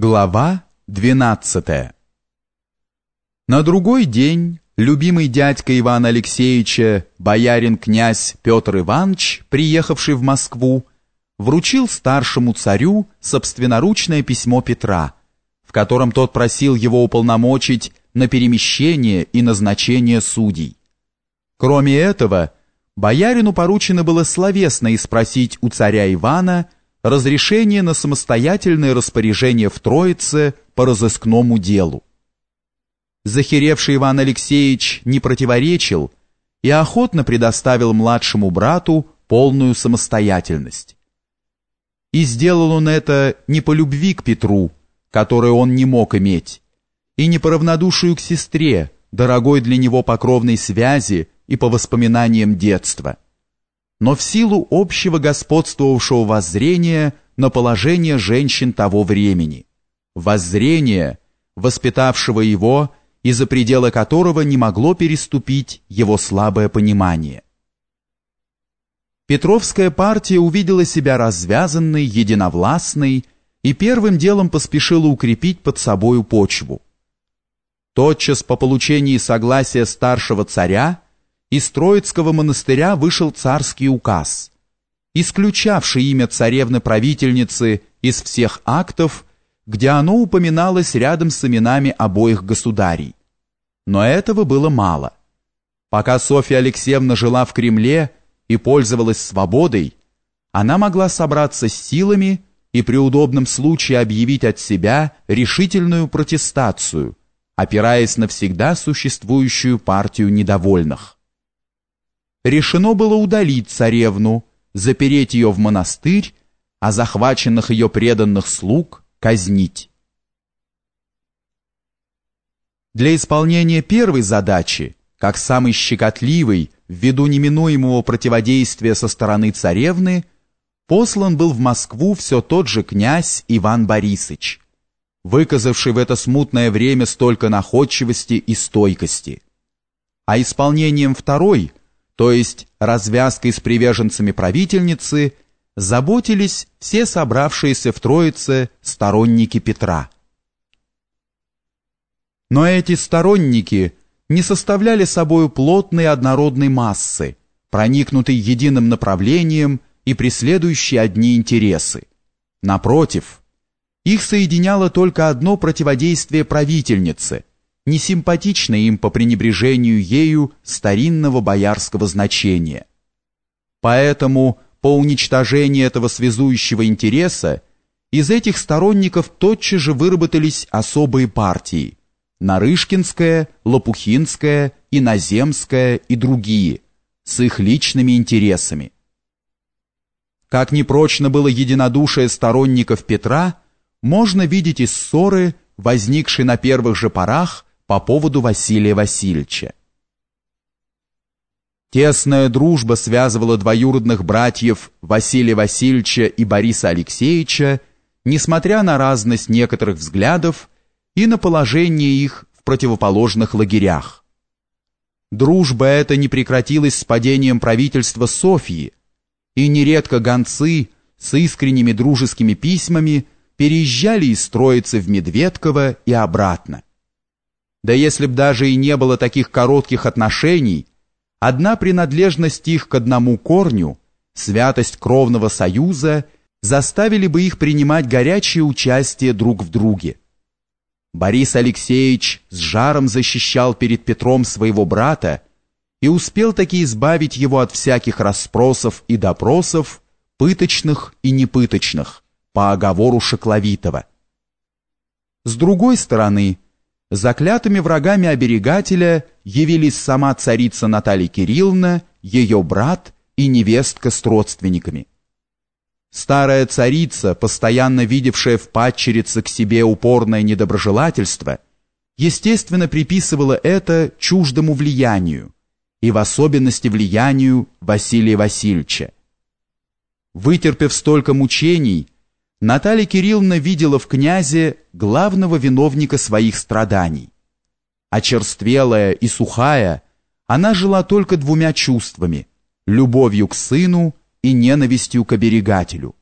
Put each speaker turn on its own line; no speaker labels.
Глава 12 На другой день любимый дядька Ивана Алексеевича, боярин-князь Петр Иванович, приехавший в Москву, вручил старшему царю собственноручное письмо Петра, в котором тот просил его уполномочить на перемещение и назначение судей. Кроме этого, боярину поручено было словесно испросить у царя Ивана разрешение на самостоятельное распоряжение в Троице по разыскному делу. Захеревший Иван Алексеевич не противоречил и охотно предоставил младшему брату полную самостоятельность. И сделал он это не по любви к Петру, которую он не мог иметь, и не по равнодушию к сестре, дорогой для него покровной связи и по воспоминаниям детства – но в силу общего господствовавшего воззрения на положение женщин того времени, воззрения, воспитавшего его и за пределы которого не могло переступить его слабое понимание. Петровская партия увидела себя развязанной, единовластной и первым делом поспешила укрепить под собою почву. Тотчас по получении согласия старшего царя из Троицкого монастыря вышел царский указ, исключавший имя царевны-правительницы из всех актов, где оно упоминалось рядом с именами обоих государей. Но этого было мало. Пока Софья Алексеевна жила в Кремле и пользовалась свободой, она могла собраться с силами и при удобном случае объявить от себя решительную протестацию, опираясь на всегда существующую партию недовольных решено было удалить царевну, запереть ее в монастырь, а захваченных ее преданных слуг казнить. Для исполнения первой задачи, как самой щекотливой, ввиду неминуемого противодействия со стороны царевны, послан был в Москву все тот же князь Иван Борисович, выказавший в это смутное время столько находчивости и стойкости. А исполнением второй – то есть развязкой с приверженцами правительницы, заботились все собравшиеся в Троице сторонники Петра. Но эти сторонники не составляли собою плотной однородной массы, проникнутой единым направлением и преследующей одни интересы. Напротив, их соединяло только одно противодействие правительнице, не симпатично им по пренебрежению ею старинного боярского значения. Поэтому по уничтожению этого связующего интереса из этих сторонников тотчас же выработались особые партии – Нарышкинская, Лопухинская, Иноземская и другие, с их личными интересами. Как непрочно было единодушие сторонников Петра, можно видеть из ссоры, возникшей на первых же порах по поводу Василия Васильевича. Тесная дружба связывала двоюродных братьев Василия Васильевича и Бориса Алексеевича, несмотря на разность некоторых взглядов и на положение их в противоположных лагерях. Дружба эта не прекратилась с падением правительства Софьи, и нередко гонцы с искренними дружескими письмами переезжали из Троицы в Медведково и обратно. Да если б даже и не было таких коротких отношений, одна принадлежность их к одному корню, святость кровного союза, заставили бы их принимать горячее участие друг в друге. Борис Алексеевич с жаром защищал перед Петром своего брата и успел таки избавить его от всяких расспросов и допросов, пыточных и непыточных, по оговору Шакловитова. С другой стороны, заклятыми врагами оберегателя явились сама царица Наталья Кирилловна, ее брат и невестка с родственниками. Старая царица, постоянно видевшая в падчерице к себе упорное недоброжелательство, естественно приписывала это чуждому влиянию, и в особенности влиянию Василия Васильевича. Вытерпев столько мучений, Наталья Кирилловна видела в князе главного виновника своих страданий. Очерствелая и сухая, она жила только двумя чувствами – любовью к сыну и ненавистью к оберегателю.